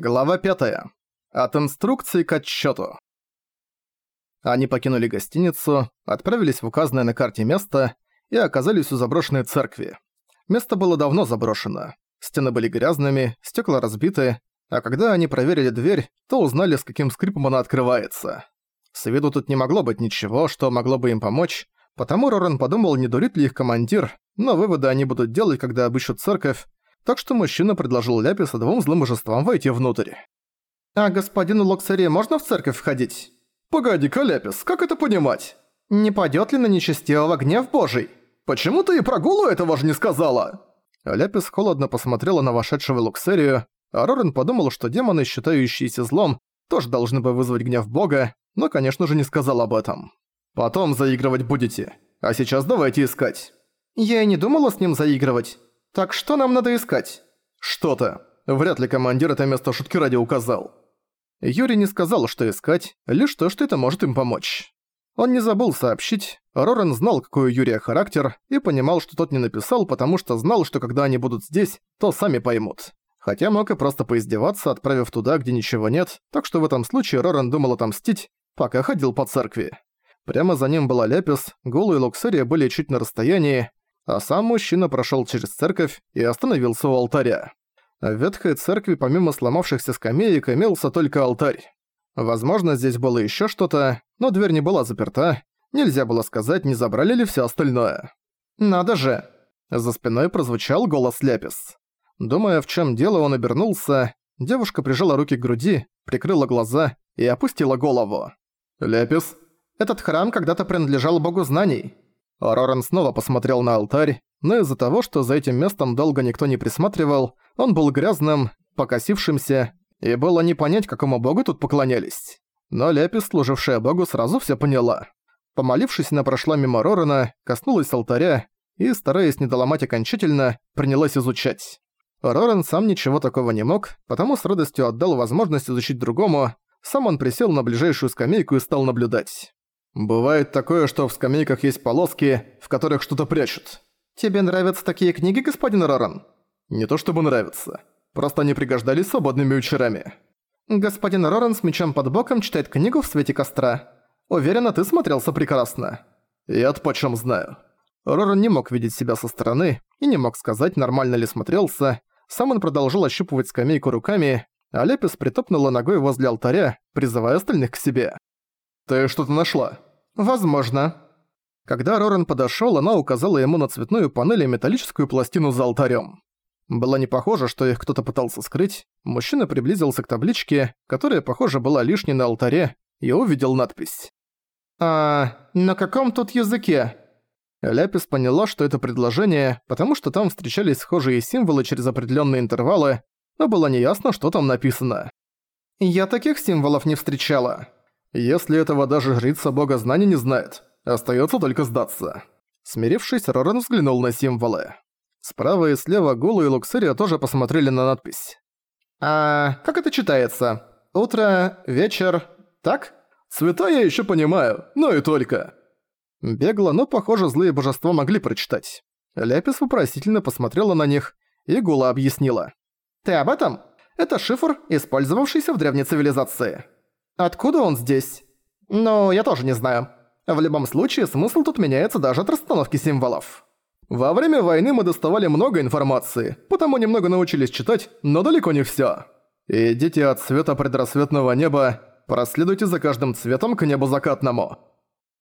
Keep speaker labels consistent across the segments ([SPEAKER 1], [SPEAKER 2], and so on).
[SPEAKER 1] Глава 5. От инструкции к отчету. Они покинули гостиницу, отправились в указанное на карте место и оказались у заброшенной церкви. Место было давно заброшено. Стены были грязными, стекла разбиты, а когда они проверили дверь, то узнали, с каким скрипом она открывается. С виду тут не могло быть ничего, что могло бы им помочь, потому Рорен подумал, не дурит ли их командир, но выводы они будут делать, когда обыщут церковь, так что мужчина предложил Ляписа двум злым божествам войти внутрь. «А господину Локсаре можно в церковь входить?» «Погоди-ка, Ляпис, как это понимать?» «Не падёт ли на нечестивого гнев божий?» «Почему ты и про Гулу этого же не сказала?» Ляпис холодно посмотрела на вошедшего Луксерию, а Рорен подумал, что демоны, считающиеся злом, тоже должны бы вызвать гнев бога, но, конечно же, не сказал об этом. «Потом заигрывать будете, а сейчас давайте искать». «Я и не думала с ним заигрывать. Так что нам надо искать? Что-то. Вряд ли командир это место шутки ради указал. Юрий не сказал, что искать, лишь то, что это может им помочь. Он не забыл сообщить, Рорен знал, какой у Юрия характер, и понимал, что тот не написал, потому что знал, что когда они будут здесь, то сами поймут. Хотя мог и просто поиздеваться, отправив туда, где ничего нет, так что в этом случае Рорен думал отомстить, пока ходил по церкви. Прямо за ним была Лепис, Гулу и Луксерия были чуть на расстоянии, а сам мужчина прошёл через церковь и остановился у алтаря. В ветхой церкви помимо сломавшихся скамеек имелся только алтарь. Возможно, здесь было ещё что-то, но дверь не была заперта, нельзя было сказать, не забрали ли всё остальное. «Надо же!» За спиной прозвучал голос Ляпис. Думая, в чём дело, он обернулся. Девушка прижала руки к груди, прикрыла глаза и опустила голову. «Ляпис?» «Этот храм когда-то принадлежал богу знаний. Роран снова посмотрел на алтарь, но из-за того, что за этим местом долго никто не присматривал, он был грязным, покосившимся, и было не понять, какому богу тут поклонялись. Но Лепис, служившая богу, сразу все поняла. Помолившись, она прошла мимо Рорана, коснулась алтаря и, стараясь не доломать окончательно, принялась изучать. Роран сам ничего такого не мог, потому с радостью отдал возможность изучить другому, сам он присел на ближайшую скамейку и стал наблюдать. Бывает такое, что в скамейках есть полоски, в которых что-то прячут. Тебе нравятся такие книги, господин Роран? Не то чтобы нравятся. Просто они пригождались свободными вечерами. Господин Роран с мечом под боком читает книгу в свете костра. Уверена, ты смотрелся прекрасно. Я-то почем знаю. Роран не мог видеть себя со стороны и не мог сказать, нормально ли смотрелся. Сам он продолжил ощупывать скамейку руками, а Лепис притопнула ногой возле алтаря, призывая остальных к себе. «Ты что-то нашла?» «Возможно». Когда Рорен подошёл, она указала ему на цветную панель и металлическую пластину за алтарем. Было не похоже, что их кто-то пытался скрыть. Мужчина приблизился к табличке, которая, похоже, была лишней на алтаре, и увидел надпись. «А на каком тут языке?» Ляпис поняла, что это предложение, потому что там встречались схожие символы через определенные интервалы, но было неясно, что там написано. «Я таких символов не встречала». Если этого даже жрица бога знаний не знает, остается только сдаться. Смирившись, Роран взглянул на символы. Справа и слева Гулу и Луксерия тоже посмотрели на надпись. «А как это читается? Утро, вечер, так?» «Цвета я еще понимаю, но и только». Бегло, но, похоже, злые божества могли прочитать. Ляпис вопросительно посмотрела на них, и Гула объяснила. «Ты об этом? Это шифр, использовавшийся в древней цивилизации. Откуда он здесь? Ну, я тоже не знаю. В любом случае, смысл тут меняется даже от расстановки символов. Во время войны мы доставали много информации, потому немного научились читать, но далеко не всё. Идите от цвета предрассветного неба, проследуйте за каждым цветом к небу закатному.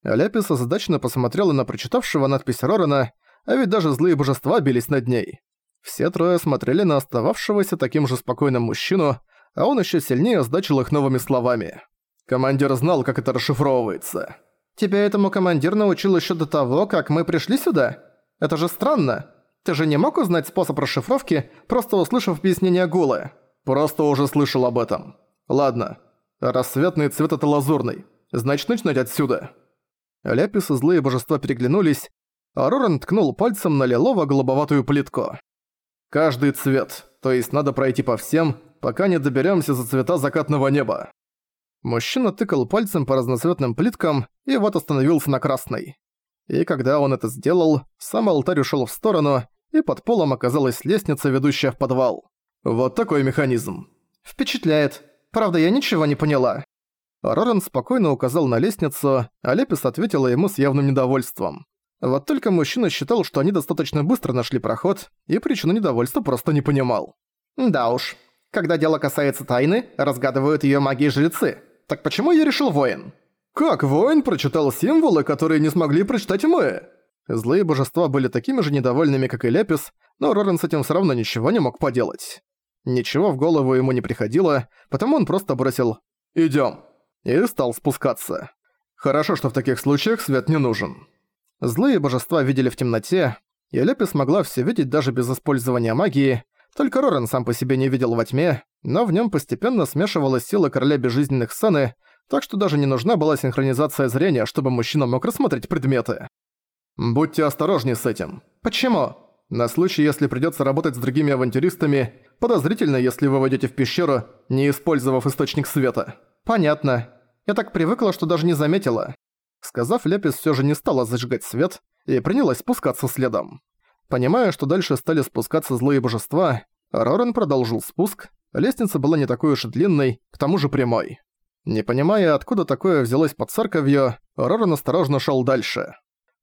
[SPEAKER 1] Ляпис озадаченно посмотрела на прочитавшего надпись Рорана, а ведь даже злые божества бились над ней. Все трое смотрели на остававшегося таким же спокойным мужчину, а он еще сильнее сдачил их новыми словами. Командир знал, как это расшифровывается. «Тебя этому командир научил еще до того, как мы пришли сюда? Это же странно. Ты же не мог узнать способ расшифровки, просто услышав объяснение Гулы?» «Просто уже слышал об этом. Ладно. Рассветный цвет это лазурный. Значит, начинать отсюда». Ляпис и злые божества переглянулись, а Роран ткнул пальцем на лилово-голубоватую плитку. «Каждый цвет, то есть надо пройти по всем, пока не доберемся за цвета закатного неба. Мужчина тыкал пальцем по разноцветным плиткам и вот остановился на красной. И когда он это сделал, сам алтарь ушел в сторону, и под полом оказалась лестница, ведущая в подвал. Вот такой механизм. «Впечатляет. Правда, я ничего не поняла». Роран спокойно указал на лестницу, а Лепис ответила ему с явным недовольством. Вот только мужчина считал, что они достаточно быстро нашли проход, и причину недовольства просто не понимал. «Да уж. Когда дело касается тайны, разгадывают её магии жрецы. Так почему я решил воин?» «Как воин прочитал символы, которые не смогли прочитать мы?» Злые божества были такими же недовольными, как и Лепис, но Рорен с этим всё равно ничего не мог поделать. Ничего в голову ему не приходило, потому он просто бросил «Идём» и стал спускаться. Хорошо, что в таких случаях свет не нужен. Злые божества видели в темноте, и Лепис могла всё видеть даже без использования магии, только Рорен сам по себе не видел во тьме, но в нём постепенно смешивалась сила короля безжизненных Саны, так что даже не нужна была синхронизация зрения, чтобы мужчина мог рассмотреть предметы. Будьте осторожнее с этим. Почему? На случай, если придётся работать с другими авантюристами, подозрительно, если вы войдёте в пещеру, не использовав источник света. Понятно. Я так привыкла, что даже не заметила. Сказав, Лепис всё же не стала зажигать свет и принялась спускаться следом. Понимая, что дальше стали спускаться злые божества, Рорен продолжил спуск, лестница была не такой уж и длинной, к тому же прямой. Не понимая, откуда такое взялось под церковью, Рорен осторожно шёл дальше.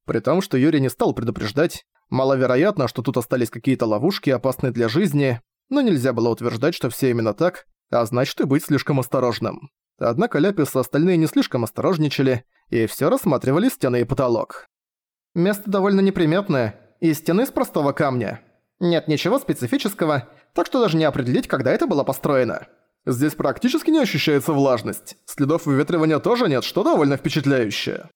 [SPEAKER 1] При том, что Юрий не стал предупреждать, Маловероятно, что тут остались какие-то ловушки, опасные для жизни, но нельзя было утверждать, что все именно так, а значит и быть слишком осторожным. Однако Ляпис и остальные не слишком осторожничали, и все рассматривали стены и потолок. Место довольно неприметное, и стены из простого камня. Нет ничего специфического, так что даже не определить, когда это было построено. Здесь практически не ощущается влажность. Следов выветривания тоже нет, что довольно впечатляюще.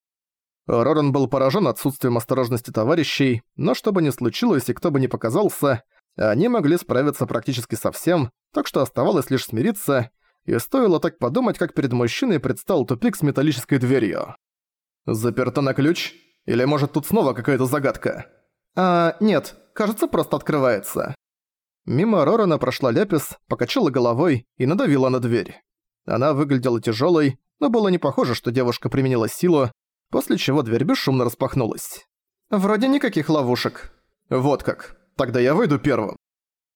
[SPEAKER 1] Роран был поражен отсутствием осторожности товарищей, но что бы ни случилось и кто бы ни показался, они могли справиться практически со всем, так что оставалось лишь смириться, и стоило так подумать, как перед мужчиной предстал тупик с металлической дверью. «Заперто на ключ? Или может тут снова какая-то загадка?» «А, нет, кажется, просто открывается». Мимо Рорана прошла Ляпис, покачала головой и надавила на дверь. Она выглядела тяжелой, но было не похоже, что девушка применила силу, после чего дверь бесшумно распахнулась. «Вроде никаких ловушек». «Вот как. Тогда я выйду первым».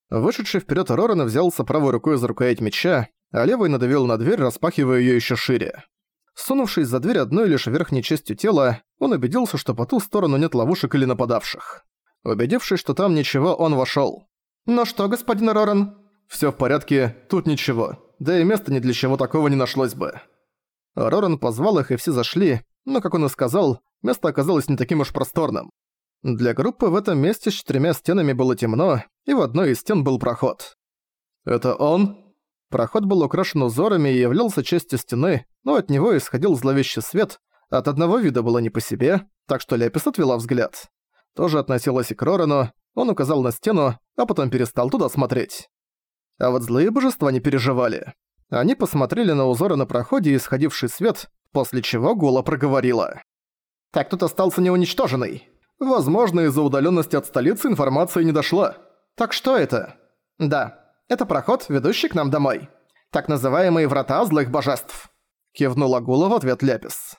[SPEAKER 1] Вышедший вперед Роран взялся правой рукой за рукоять меча, а левой надавил на дверь, распахивая ее еще шире. Сунувшись за дверь одной лишь верхней частью тела, он убедился, что по ту сторону нет ловушек или нападавших. Убедившись, что там ничего, он вошел. «Ну что, господин Роран?» Все в порядке, тут ничего. Да и места ни для чего такого не нашлось бы». Роран позвал их, и все зашли, но, как он и сказал, место оказалось не таким уж просторным. Для группы в этом месте с четырьмя стенами было темно, и в одной из стен был проход. «Это он?» Проход был украшен узорами и являлся частью стены, но от него исходил зловещий свет, от одного вида было не по себе, так что Лепис отвела взгляд. Тоже относилась и к Рорану, он указал на стену, а потом перестал туда смотреть. А вот злые божества не переживали. Они посмотрели на узоры на проходе и исходивший свет, после чего Гула проговорила. «Так тут остался неуничтоженный. Возможно, из-за удаленности от столицы информация не дошла. Так что это?» «Да, это проход, ведущий к нам домой. Так называемые врата злых божеств», — кивнула Гула в ответ Ляпис.